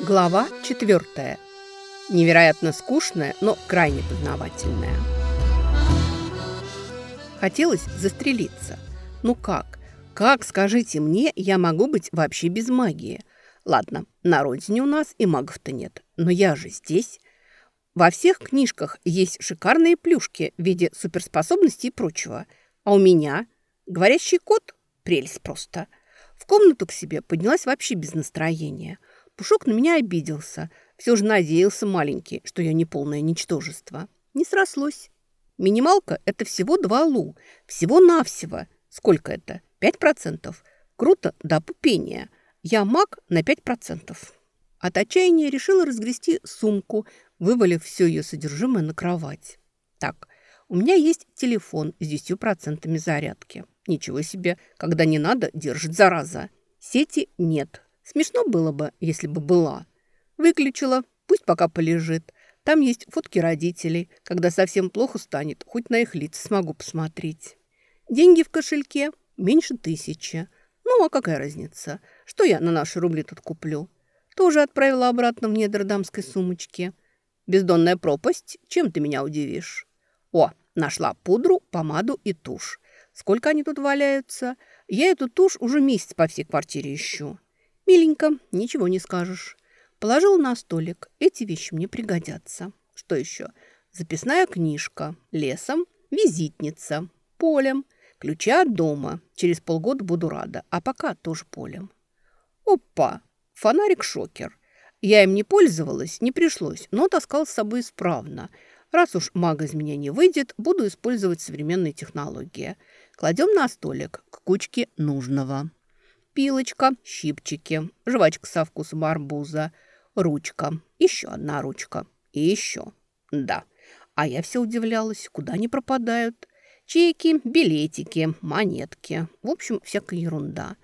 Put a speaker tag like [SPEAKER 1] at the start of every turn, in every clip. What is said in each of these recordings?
[SPEAKER 1] Глава четвертая. Невероятно скучная, но крайне познавательная. Хотелось застрелиться. Ну как? Как, скажите мне, я могу быть вообще без магии? Ладно, на родине у нас и магов-то нет. Но я же здесь. Во всех книжках есть шикарные плюшки в виде суперспособностей и прочего. А у меня говорящий кот – прелесть просто. В комнату к себе поднялась вообще без настроения – Пушок на меня обиделся. Все же надеялся маленький, что я не полное ничтожество. Не срослось. Минималка – это всего два лу. Всего-навсего. Сколько это? Пять процентов. Круто до пупения. Я маг на пять процентов. От отчаяния решила разгрести сумку, вывалив все ее содержимое на кровать. Так, у меня есть телефон с 10% зарядки. Ничего себе, когда не надо, держит зараза. Сети нет, Смешно было бы, если бы была. Выключила, пусть пока полежит. Там есть фотки родителей. Когда совсем плохо станет, хоть на их лица смогу посмотреть. Деньги в кошельке меньше тысячи. Ну, а какая разница? Что я на наши рубли тут куплю? Тоже отправила обратно в недр дамской сумочки. Бездонная пропасть, чем ты меня удивишь? О, нашла пудру, помаду и тушь. Сколько они тут валяются? Я эту тушь уже месяц по всей квартире ищу. Миленько, ничего не скажешь. Положил на столик. Эти вещи мне пригодятся. Что еще? Записная книжка. Лесом. Визитница. Полем. Ключи от дома. Через полгода буду рада. А пока тоже полем. Опа! Фонарик-шокер. Я им не пользовалась, не пришлось, но таскал с собой исправно. Раз уж мага из меня не выйдет, буду использовать современные технологии. Кладем на столик к кучке нужного пилочка, щипчики, жвачка со вкусом арбуза, ручка, еще одна ручка и еще. Да, а я все удивлялась, куда они пропадают. Чеки, билетики, монетки, в общем, всякая ерунда.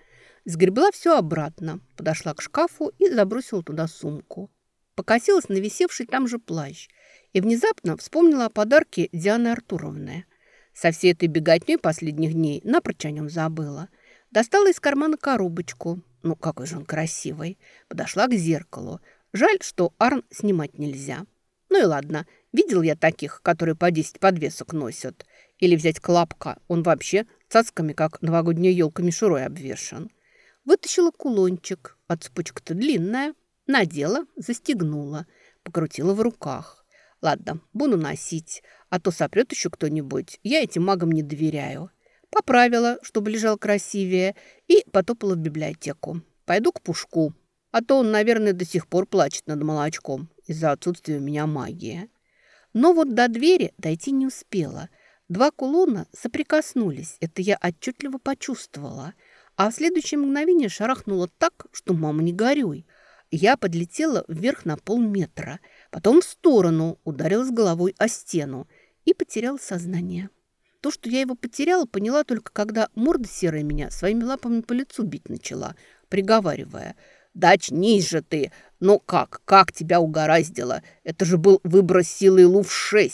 [SPEAKER 1] Сгребла все обратно, подошла к шкафу и забросила туда сумку. Покосилась на висевший там же плащ и внезапно вспомнила о подарке Дианы Артуровны. Со всей этой беготней последних дней напрочь о нем забыла – Достала из кармана коробочку. Ну, какой же он красивый. Подошла к зеркалу. Жаль, что Арн снимать нельзя. Ну и ладно, видел я таких, которые по 10 подвесок носят. Или взять клапка, он вообще цацками, как новогодняя елка мишурой обвешан. Вытащила кулончик, а цепочка-то длинная. Надела, застегнула, покрутила в руках. Ладно, буду носить, а то сопрет еще кто-нибудь. Я этим магам не доверяю. Поправила, чтобы лежал красивее, и потопала в библиотеку. Пойду к Пушку, а то он, наверное, до сих пор плачет над молочком из-за отсутствия у меня магии. Но вот до двери дойти не успела. Два кулона соприкоснулись, это я отчетливо почувствовала. А в следующее мгновение шарахнуло так, что мама не горюй. Я подлетела вверх на полметра, потом в сторону, ударилась головой о стену и потеряла сознание. То, что я его потеряла, поняла только, когда морда серая меня своими лапами по лицу бить начала, приговаривая. «Да очнись же ты! Ну как, как тебя угораздило? Это же был выброс силы Лув-6,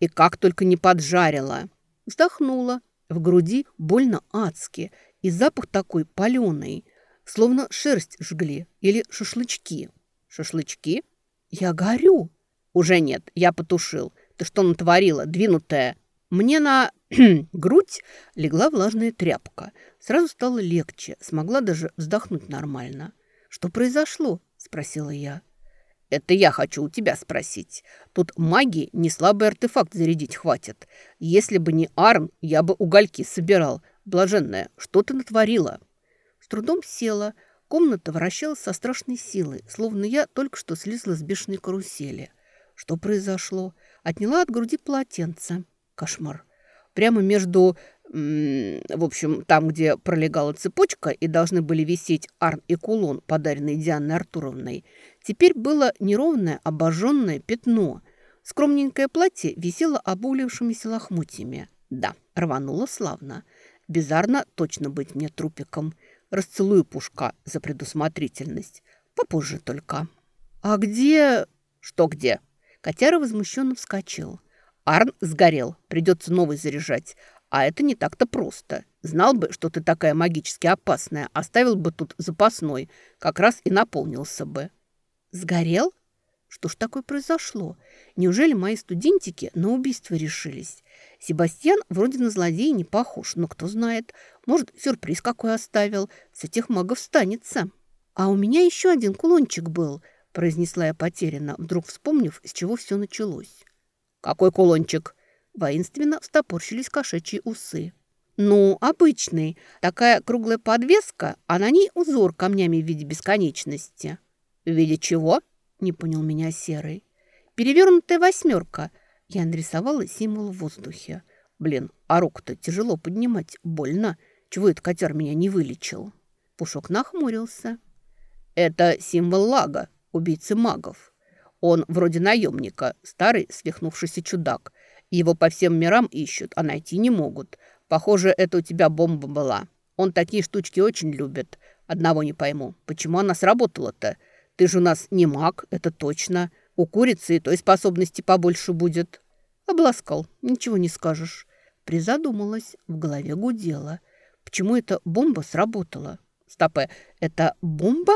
[SPEAKER 1] и как только не поджарила!» Вздохнула. В груди больно адски, и запах такой паленый, словно шерсть жгли или шашлычки. «Шашлычки? Я горю!» «Уже нет, я потушил. Ты что натворила, двинутая?» Мне на грудь легла влажная тряпка. Сразу стало легче, смогла даже вздохнуть нормально. «Что произошло?» – спросила я. «Это я хочу у тебя спросить. Тут магии не слабый артефакт зарядить хватит. Если бы не Арн, я бы угольки собирал. Блаженная, что ты натворила?» С трудом села. Комната вращалась со страшной силой, словно я только что слезла с бешеной карусели. Что произошло? Отняла от груди полотенце. Кошмар. Прямо между, в общем, там, где пролегала цепочка и должны были висеть арн и кулон, подаренный Дианой Артуровной, теперь было неровное обожженное пятно. Скромненькое платье висело обуглившимися лохмотьями. Да, рвануло славно. Безарно точно быть мне трупиком. Расцелую пушка за предусмотрительность. Попозже только. «А где...» «Что где?» Котяра возмущенно вскочил. Арн сгорел, придется новый заряжать. А это не так-то просто. Знал бы, что ты такая магически опасная, оставил бы тут запасной, как раз и наполнился бы. Сгорел? Что ж такое произошло? Неужели мои студентики на убийство решились? Себастьян вроде на злодея не похож, но кто знает. Может, сюрприз какой оставил. С этих магов станется. А у меня еще один кулончик был, произнесла я потерянно, вдруг вспомнив, с чего все началось. Какой кулончик? Воинственно встопорщились кошачьи усы. Ну, обычный. Такая круглая подвеска, а на ней узор камнями в виде бесконечности. В виде чего? Не понял меня Серый. Перевернутая восьмерка – я нарисовала символ в воздухе. Блин, а руку-то тяжело поднимать, больно. Чего этот котяр меня не вылечил? Пушок нахмурился. Это символ лага, убийцы магов. Он вроде наемника, старый свихнувшийся чудак. Его по всем мирам ищут, а найти не могут. Похоже, это у тебя бомба была. Он такие штучки очень любит. Одного не пойму, почему она сработала-то? Ты же у нас не маг, это точно. У курицы и той способности побольше будет. Обласкал, ничего не скажешь. Призадумалась, в голове гудела. Почему эта бомба сработала? Стопе, это бомба?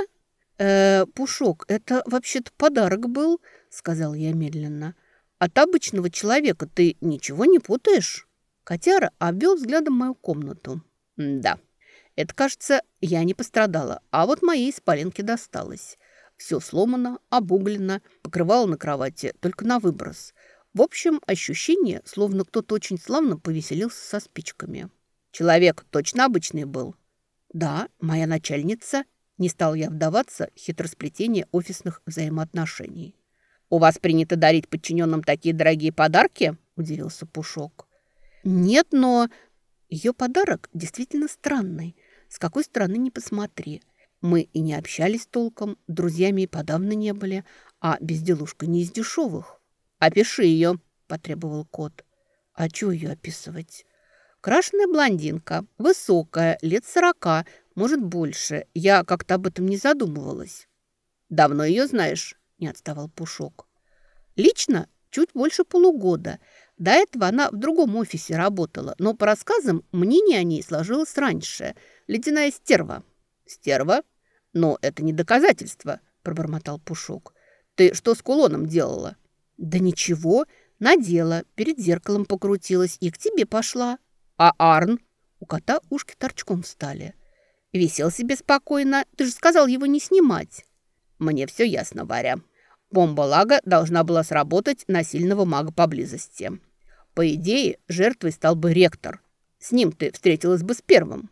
[SPEAKER 1] Э, Пушок, это вообще-то подарок был, сказал я медленно. От обычного человека ты ничего не путаешь? Котяра обвел взглядом мою комнату. Да, это, кажется, я не пострадала, а вот моей спаленке досталось. Все сломано, обуглено, покрывало на кровати, только на выброс. В общем, ощущение, словно кто-то очень славно повеселился со спичками. Человек точно обычный был. Да, моя начальница. Не стал я вдаваться в хитросплетение офисных взаимоотношений. «У вас принято дарить подчиненным такие дорогие подарки?» – удивился Пушок. «Нет, но ее подарок действительно странный. С какой стороны не посмотри. Мы и не общались толком, друзьями и подавно не были, а безделушка не из дешевых. «Опиши ее», – потребовал кот. «А чего ее описывать?» «Крашеная блондинка, высокая, лет сорока, может, больше. Я как-то об этом не задумывалась». «Давно ее знаешь?» – не отставал Пушок. «Лично чуть больше полугода. До этого она в другом офисе работала, но по рассказам мнение о ней сложилось раньше. Ледяная стерва». «Стерва? Но это не доказательство», – пробормотал Пушок. «Ты что с кулоном делала?» «Да ничего, надела, перед зеркалом покрутилась и к тебе пошла». «А Арн?» У кота ушки торчком встали. «Висел себе спокойно, ты же сказал его не снимать». «Мне все ясно, Варя. Бомба Лага должна была сработать на сильного мага поблизости. По идее, жертвой стал бы ректор. С ним ты встретилась бы с первым».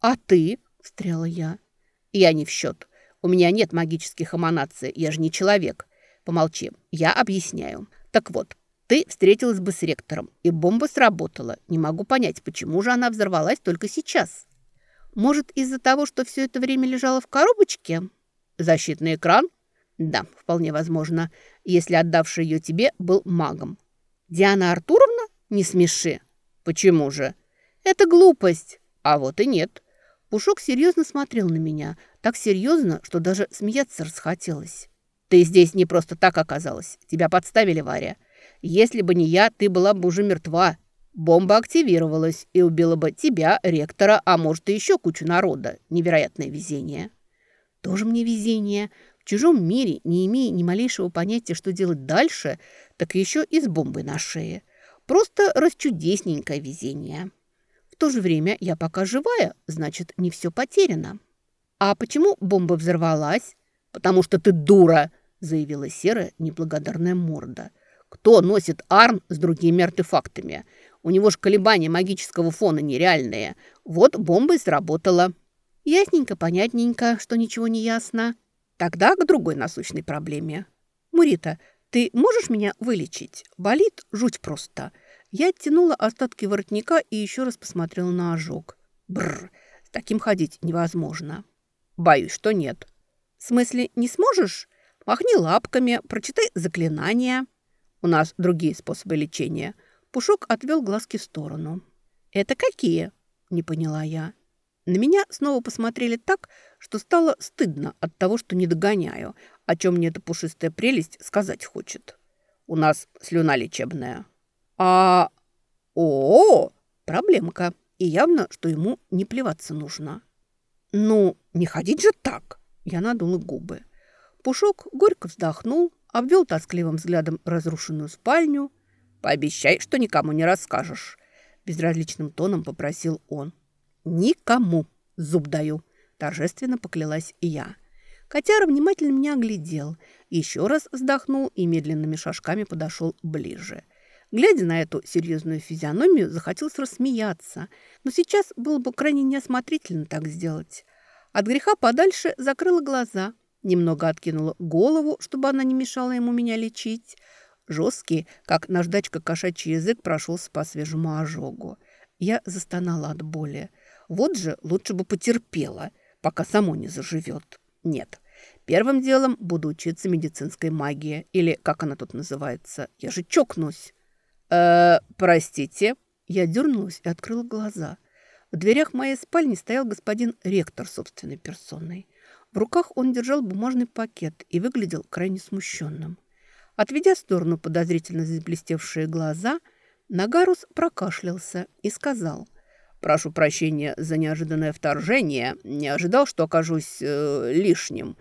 [SPEAKER 1] «А ты?» – встряла я. «Я не в счет. У меня нет магических эманаций, я же не человек. Помолчи, я объясняю. Так вот, ты встретилась бы с ректором, и бомба сработала. Не могу понять, почему же она взорвалась только сейчас. Может, из-за того, что все это время лежала в коробочке? Защитный экран? Да, вполне возможно, если отдавший ее тебе был магом. Диана Артуровна? Не смеши. Почему же? Это глупость. А вот и нет. Пушок серьезно смотрел на меня. Так серьезно, что даже смеяться расхотелось. Ты здесь не просто так оказалась. Тебя подставили, Варя. Если бы не я, ты была бы уже мертва. Бомба активировалась и убила бы тебя, ректора, а может и еще кучу народа. Невероятное везение. Тоже мне везение. В чужом мире, не имея ни малейшего понятия, что делать дальше, так еще и с бомбой на шее. Просто расчудесненькое везение. В то же время я пока живая, значит, не все потеряно. А почему бомба взорвалась? Потому что ты дура, заявила серая неблагодарная морда. «Кто носит арн с другими артефактами? У него же колебания магического фона нереальные. Вот бомба и сработала». «Ясненько, понятненько, что ничего не ясно. Тогда к другой насущной проблеме. Мурита, ты можешь меня вылечить? Болит жуть просто». Я оттянула остатки воротника и еще раз посмотрела на ожог. Бррр, с таким ходить невозможно. Боюсь, что нет. В смысле, не сможешь? Махни лапками, прочитай заклинания. У нас другие способы лечения. Пушок отвел глазки в сторону. «Это какие?» – не поняла я. На меня снова посмотрели так, что стало стыдно от того, что не догоняю, о чем мне эта пушистая прелесть сказать хочет. У нас слюна лечебная. А... О, -о, -о проблемка. И явно, что ему не плеваться нужно. Ну, не ходить же так. Я надула губы. Пушок горько вздохнул, обвел тоскливым взглядом разрушенную спальню. «Пообещай, что никому не расскажешь», – безразличным тоном попросил он. «Никому, зуб даю», – торжественно поклялась я. Котяра внимательно меня оглядел, еще раз вздохнул и медленными шажками подошел ближе. Глядя на эту серьезную физиономию, захотелось рассмеяться, но сейчас было бы крайне неосмотрительно так сделать. От греха подальше закрыла глаза, немного откинула голову, чтобы она не мешала ему меня лечить. Жесткий, как наждачка кошачий язык, прошелся по свежему ожогу. Я застонала от боли. Вот же лучше бы потерпела, пока само не заживет. Нет, первым делом буду учиться медицинской магии. Или как она тут называется? Я же чокнусь. «Э, простите». Я дернулась и открыла глаза. В дверях моей спальни стоял господин ректор собственной персоной. В руках он держал бумажный пакет и выглядел крайне смущенным. Отведя в сторону подозрительно заблестевшие глаза, Нагарус прокашлялся и сказал «Прошу прощения за неожиданное вторжение. Не ожидал, что окажусь э, лишним.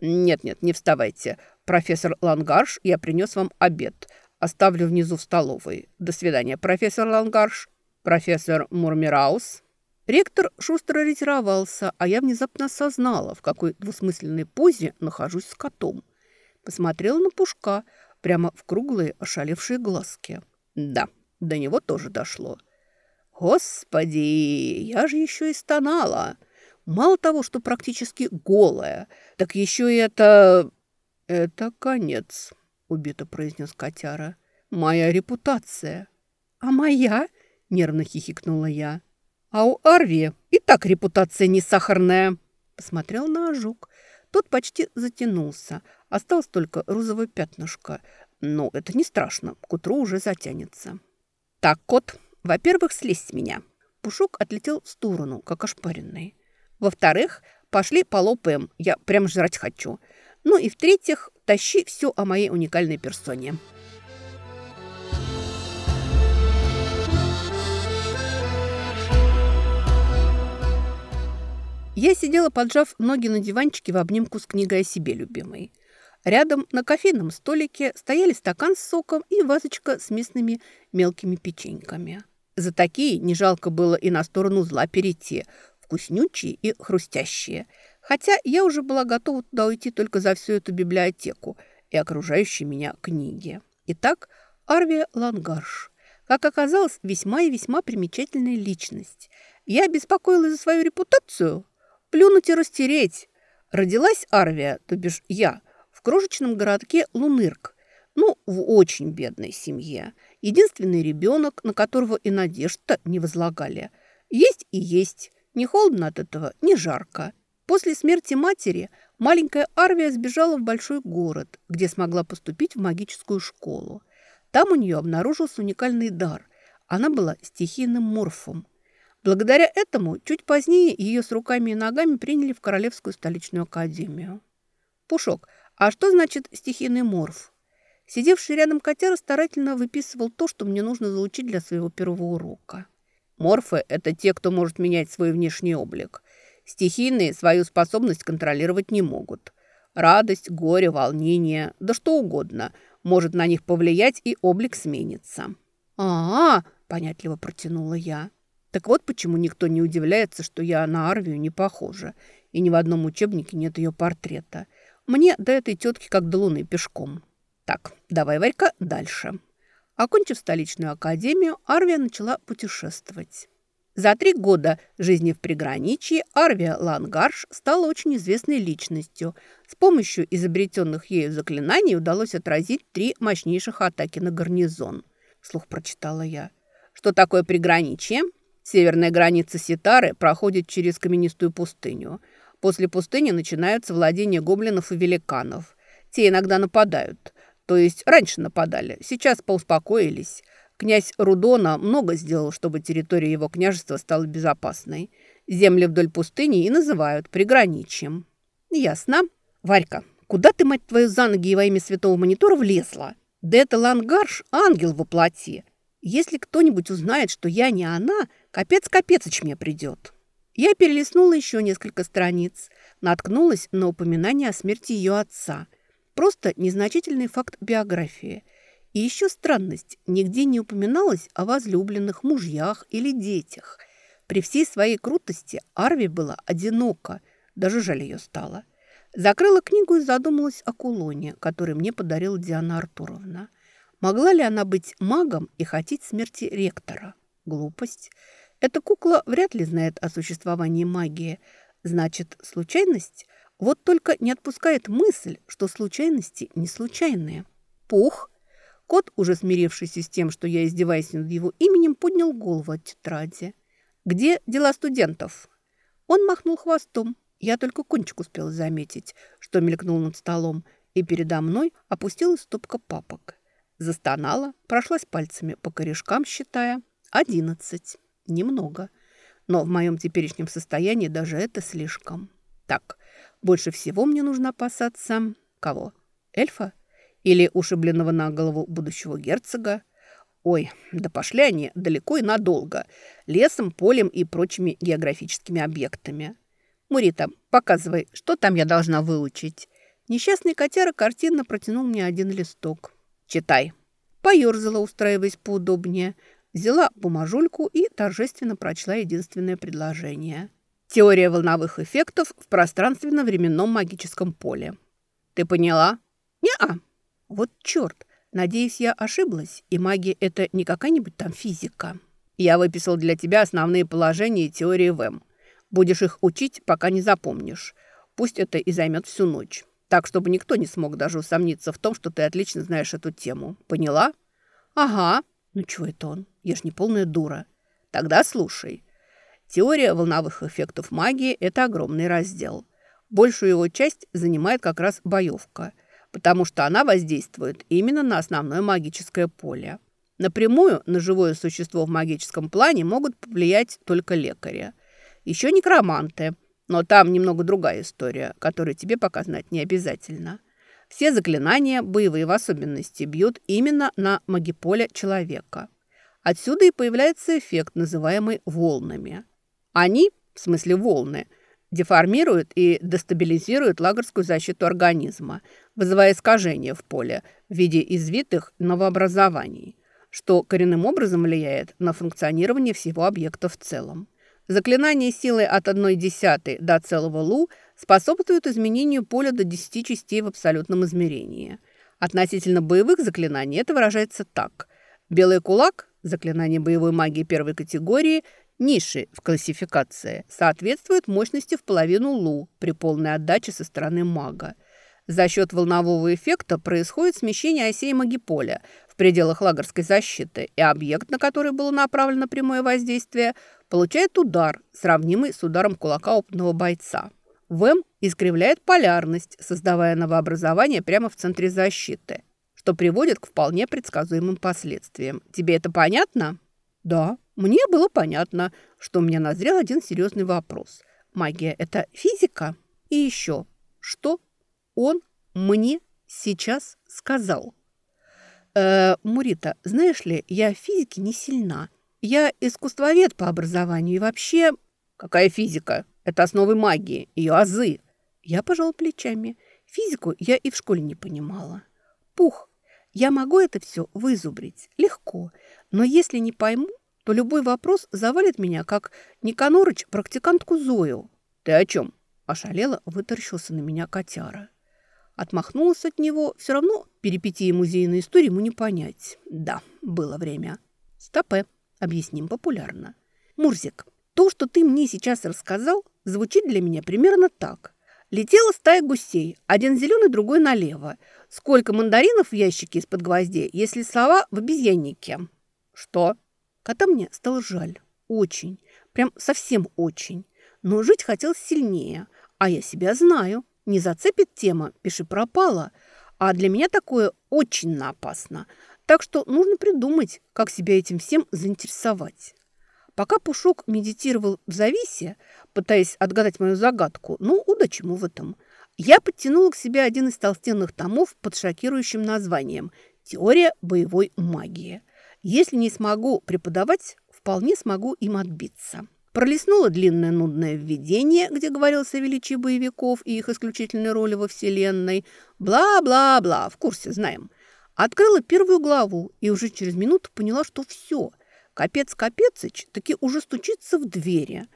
[SPEAKER 1] Нет-нет, не вставайте. Профессор Лангарш, я принес вам обед. Оставлю внизу в столовой. До свидания, профессор Лангарш. Профессор Мурмираус». Ректор шустро ретировался, а я внезапно осознала, в какой двусмысленной позе нахожусь с котом. Посмотрела на Пушка прямо в круглые ошалевшие глазки. Да, до него тоже дошло. Господи, я же еще и стонала. Мало того, что практически голая, так еще и это... Это конец, убито произнес котяра. Моя репутация. А моя? Нервно хихикнула я. А у Арви и так репутация не сахарная. Посмотрел на ожог. Тот почти затянулся. Осталось только розовое пятнышко. Но это не страшно. К утру уже затянется. Так, кот, во-первых, слезь с меня. Пушок отлетел в сторону, как ошпаренный. Во-вторых, пошли полопаем. Я прям жрать хочу. Ну и в-третьих, тащи все о моей уникальной персоне. Я сидела, поджав ноги на диванчике в обнимку с книгой о себе любимой. Рядом на кофейном столике стояли стакан с соком и вазочка с местными мелкими печеньками. За такие не жалко было и на сторону зла перейти, вкуснючие и хрустящие. Хотя я уже была готова туда уйти только за всю эту библиотеку и окружающие меня книги. Итак, Арвия Лангарш. Как оказалось, весьма и весьма примечательная личность. Я беспокоилась за свою репутацию – Плюнуть и растереть. Родилась Арвия, то бишь я, в крошечном городке Лунырк. Ну, в очень бедной семье. Единственный ребенок, на которого и надежд не возлагали. Есть и есть. Не холодно от этого, не жарко. После смерти матери маленькая Арвия сбежала в большой город, где смогла поступить в магическую школу. Там у нее обнаружился уникальный дар. Она была стихийным морфом. Благодаря этому чуть позднее ее с руками и ногами приняли в Королевскую столичную академию. «Пушок, а что значит стихийный морф?» Сидевший рядом котяра старательно выписывал то, что мне нужно заучить для своего первого урока. Морфы – это те, кто может менять свой внешний облик. Стихийные свою способность контролировать не могут. Радость, горе, волнение, да что угодно может на них повлиять, и облик сменится. «А-а!» – понятливо протянула я. Так вот почему никто не удивляется, что я на Арвию не похожа, и ни в одном учебнике нет ее портрета. Мне до этой тетки как до луны пешком. Так, давай, Варька, дальше. Окончив столичную академию, Арвия начала путешествовать. За три года жизни в приграничье Арвия Лангарш стала очень известной личностью. С помощью изобретенных ею заклинаний удалось отразить три мощнейших атаки на гарнизон. Слух прочитала я. Что такое приграничье? Северная граница Ситары проходит через каменистую пустыню. После пустыни начинаются владения гоблинов и великанов. Те иногда нападают. То есть раньше нападали, сейчас поуспокоились. Князь Рудона много сделал, чтобы территория его княжества стала безопасной. Земли вдоль пустыни и называют приграничьем. Ясно. Варька, куда ты, мать твою, за ноги во имя святого монитора влезла? Да это Лангарш, ангел воплоти. Если кто-нибудь узнает, что я не она, капец-капецыч мне придет. Я перелистнула еще несколько страниц, наткнулась на упоминание о смерти ее отца. Просто незначительный факт биографии. И еще странность, нигде не упоминалось о возлюбленных мужьях или детях. При всей своей крутости Арви была одинока, даже жаль ее стало. Закрыла книгу и задумалась о кулоне, который мне подарила Диана Артуровна. Могла ли она быть магом и хотеть смерти ректора? Глупость. Эта кукла вряд ли знает о существовании магии. Значит, случайность? Вот только не отпускает мысль, что случайности не случайные. Пух. Кот, уже смирившийся с тем, что я издеваюсь над его именем, поднял голову от тетради. «Где дела студентов?» Он махнул хвостом. Я только кончик успел заметить, что мелькнул над столом, и передо мной опустилась стопка папок. Застонала, прошлась пальцами по корешкам, считая. «Одиннадцать». Немного. Но в моем теперешнем состоянии даже это слишком. Так, больше всего мне нужно опасаться... Кого? Эльфа? Или ушибленного на голову будущего герцога? Ой, да пошли они далеко и надолго. Лесом, полем и прочими географическими объектами. Мурита, показывай, что там я должна выучить. Несчастный котяра картинно протянул мне один листок. Читай. Поерзала, устраиваясь поудобнее – взяла бумажульку и торжественно прочла единственное предложение. Теория волновых эффектов в пространственно-временном магическом поле. Ты поняла? Не-а. Вот черт. Надеюсь, я ошиблась, и магия – это не какая-нибудь там физика. Я выписал для тебя основные положения теории ВЭМ. Будешь их учить, пока не запомнишь. Пусть это и займет всю ночь. Так, чтобы никто не смог даже усомниться в том, что ты отлично знаешь эту тему. Поняла? Ага. Ну, чего это он? Я ж не полная дура. Тогда слушай. Теория волновых эффектов магии – это огромный раздел. Большую его часть занимает как раз боевка, потому что она воздействует именно на основное магическое поле. Напрямую на живое существо в магическом плане могут повлиять только лекари. Еще некроманты, но там немного другая история, которую тебе пока знать не обязательно. Все заклинания, боевые в особенности, бьют именно на магиполе человека. Отсюда и появляется эффект, называемый волнами. Они, в смысле волны, деформируют и дестабилизируют лагерскую защиту организма, вызывая искажения в поле в виде извитых новообразований, что коренным образом влияет на функционирование всего объекта в целом. Заклинание силой от 1 десятой до целого лу способствует изменению поля до 10 частей в абсолютном измерении. Относительно боевых заклинаний это выражается так. Белый кулак, заклинание боевой магии первой категории, ниши в классификации, соответствует мощности в половину лу при полной отдаче со стороны мага. За счет волнового эффекта происходит смещение осей магиполя в пределах лагерской защиты, и объект, на который было направлено прямое воздействие, получает удар, сравнимый с ударом кулака опытного бойца. ВЭМ искривляет полярность, создавая новообразование прямо в центре защиты, что приводит к вполне предсказуемым последствиям. Тебе это понятно? Да, мне было понятно, что у меня назрел один серьезный вопрос. Магия – это физика? И еще, что он мне сейчас сказал? Э, Мурита, знаешь ли, я в физике не сильна. Я искусствовед по образованию и вообще... Какая физика? Это основы магии, ее азы. Я пожал плечами. Физику я и в школе не понимала. Пух, я могу это все вызубрить. Легко. Но если не пойму, то любой вопрос завалит меня, как Никанорыч практикантку Зою. Ты о чем? Ошалела, вытаращился на меня котяра. Отмахнулась от него. Все равно перипетии музейной истории ему не понять. Да, было время. Стопе. Объясним популярно. Мурзик, то, что ты мне сейчас рассказал, звучит для меня примерно так. Летела стая гусей, один зеленый, другой налево. Сколько мандаринов в ящике из-под гвоздей, если слова в обезьяннике? Что? Кота мне стало жаль. Очень. Прям совсем очень. Но жить хотелось сильнее. А я себя знаю. Не зацепит тема, пиши пропала. А для меня такое очень опасно. Так что нужно придумать, как себя этим всем заинтересовать. Пока Пушок медитировал в зависе, пытаясь отгадать мою загадку, ну, удачи ему в этом, я подтянула к себе один из толстенных томов под шокирующим названием «Теория боевой магии». Если не смогу преподавать, вполне смогу им отбиться. Пролистнула длинное нудное введение, где говорилось о величии боевиков и их исключительной роли во Вселенной. Бла-бла-бла, в курсе знаем. Открыла первую главу и уже через минуту поняла, что все. Капец Капецыч таки уже стучится в двери.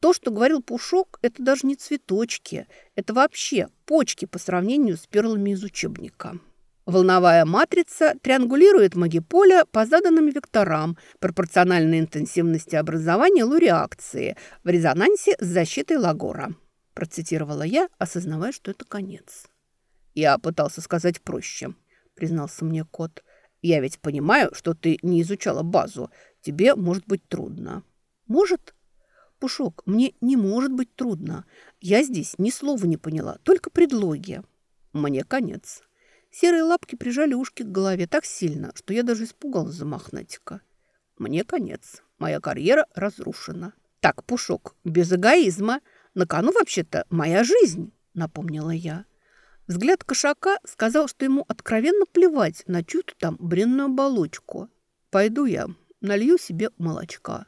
[SPEAKER 1] То, что говорил Пушок, это даже не цветочки. Это вообще почки по сравнению с перлами из учебника. Волновая матрица триангулирует магиполя по заданным векторам пропорциональной интенсивности образования лу-реакции в резонансе с защитой Лагора. Процитировала я, осознавая, что это конец. Я пытался сказать проще, признался мне кот. Я ведь понимаю, что ты не изучала базу. Тебе может быть трудно. Может? Пушок, мне не может быть трудно. Я здесь ни слова не поняла, только предлоги. Мне конец. Серые лапки прижали ушки к голове так сильно, что я даже испугалась за мохнатика. Мне конец. Моя карьера разрушена. Так, Пушок, без эгоизма. На кону вообще-то моя жизнь, напомнила я. Взгляд кошака сказал, что ему откровенно плевать на чью-то там бренную оболочку. Пойду я, налью себе молочка.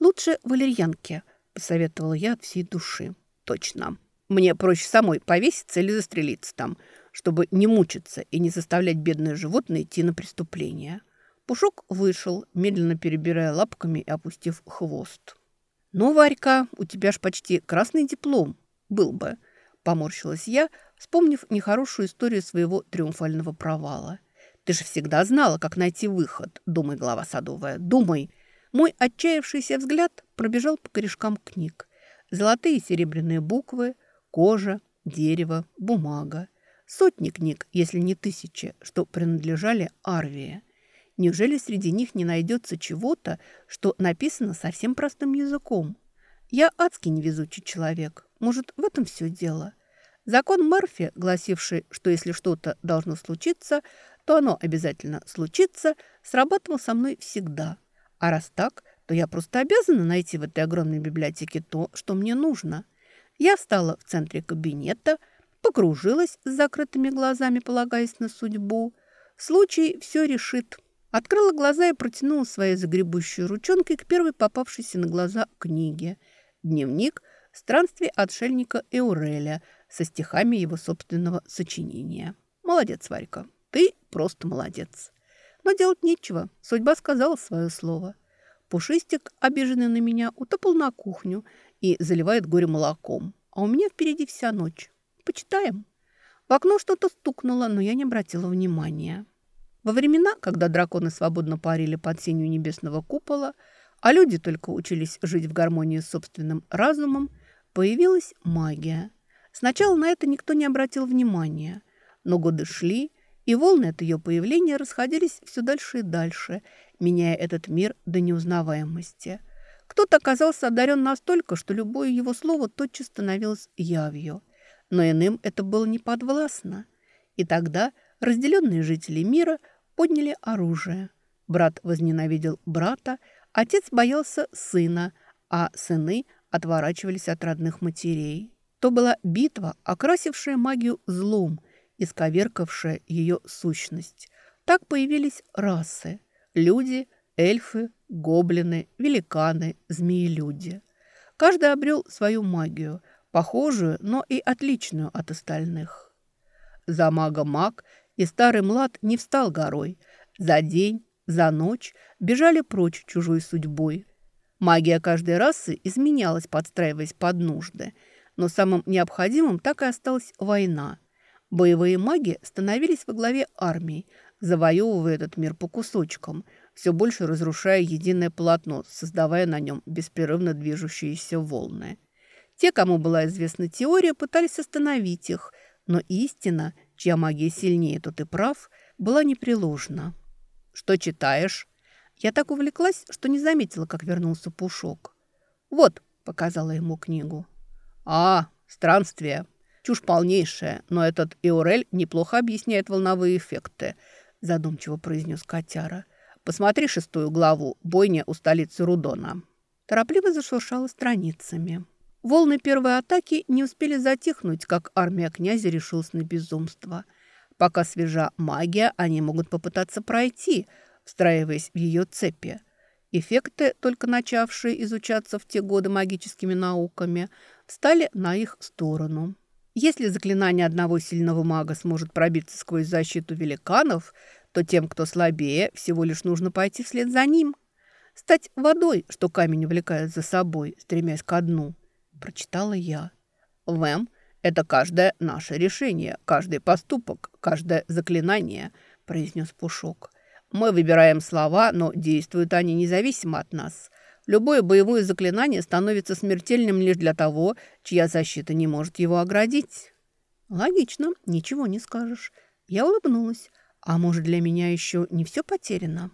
[SPEAKER 1] Лучше валерьянки, посоветовала я от всей души. Точно. Мне проще самой повеситься или застрелиться там, чтобы не мучиться и не заставлять бедное животное идти на преступление. Пушок вышел, медленно перебирая лапками и опустив хвост. «Ну, Варька, у тебя ж почти красный диплом. Был бы», – поморщилась я, вспомнив нехорошую историю своего триумфального провала. «Ты же всегда знала, как найти выход. Думай, глава садовая, думай». Мой отчаявшийся взгляд пробежал по корешкам книг. Золотые и серебряные буквы – Кожа, дерево, бумага. Сотни книг, если не тысячи, что принадлежали Арвии. Неужели среди них не найдется чего-то, что написано совсем простым языком? Я адский невезучий человек. Может, в этом все дело? Закон Мерфи, гласивший, что если что-то должно случиться, то оно обязательно случится, срабатывал со мной всегда. А раз так, то я просто обязана найти в этой огромной библиотеке то, что мне нужно – я встала в центре кабинета, покружилась с закрытыми глазами, полагаясь на судьбу. Случай все решит. Открыла глаза и протянула своей загребущей ручонкой к первой попавшейся на глаза книге. Дневник «Странствие отшельника Эуреля» со стихами его собственного сочинения. Молодец, Варька, ты просто молодец. Но делать нечего, судьба сказала свое слово. Пушистик, обиженный на меня, утопал на кухню – и заливает горе молоком. А у меня впереди вся ночь. Почитаем. В окно что-то стукнуло, но я не обратила внимания. Во времена, когда драконы свободно парили под сенью небесного купола, а люди только учились жить в гармонии с собственным разумом, появилась магия. Сначала на это никто не обратил внимания, но годы шли, и волны от ее появления расходились все дальше и дальше, меняя этот мир до неузнаваемости – кто-то оказался одарен настолько, что любое его слово тотчас становилось явью. Но иным это было не подвластно. И тогда разделенные жители мира подняли оружие. Брат возненавидел брата, отец боялся сына, а сыны отворачивались от родных матерей. То была битва, окрасившая магию злом, исковеркавшая ее сущность. Так появились расы – люди, эльфы, гоблины, великаны, змеи-люди. Каждый обрел свою магию, похожую, но и отличную от остальных. За мага маг и старый млад не встал горой. За день, за ночь бежали прочь чужой судьбой. Магия каждой расы изменялась, подстраиваясь под нужды, но самым необходимым так и осталась война. Боевые маги становились во главе армий, завоевывая этот мир по кусочкам – все больше разрушая единое полотно, создавая на нем беспрерывно движущиеся волны. Те, кому была известна теория, пытались остановить их, но истина, чья магия сильнее, тот и прав, была непреложна. «Что читаешь?» Я так увлеклась, что не заметила, как вернулся Пушок. «Вот», — показала ему книгу. «А, странствие. Чушь полнейшая, но этот Эурель неплохо объясняет волновые эффекты», — задумчиво произнес котяра. Посмотри шестую главу «Бойня у столицы Рудона». Торопливо зашуршала страницами. Волны первой атаки не успели затихнуть, как армия князя решилась на безумство. Пока свежа магия, они могут попытаться пройти, встраиваясь в ее цепи. Эффекты, только начавшие изучаться в те годы магическими науками, встали на их сторону. Если заклинание одного сильного мага сможет пробиться сквозь защиту великанов, то тем, кто слабее, всего лишь нужно пойти вслед за ним. Стать водой, что камень увлекает за собой, стремясь ко дну, прочитала я. Вэм – это каждое наше решение, каждый поступок, каждое заклинание, произнес Пушок. Мы выбираем слова, но действуют они независимо от нас. Любое боевое заклинание становится смертельным лишь для того, чья защита не может его оградить. Логично, ничего не скажешь. Я улыбнулась. А может, для меня еще не все потеряно?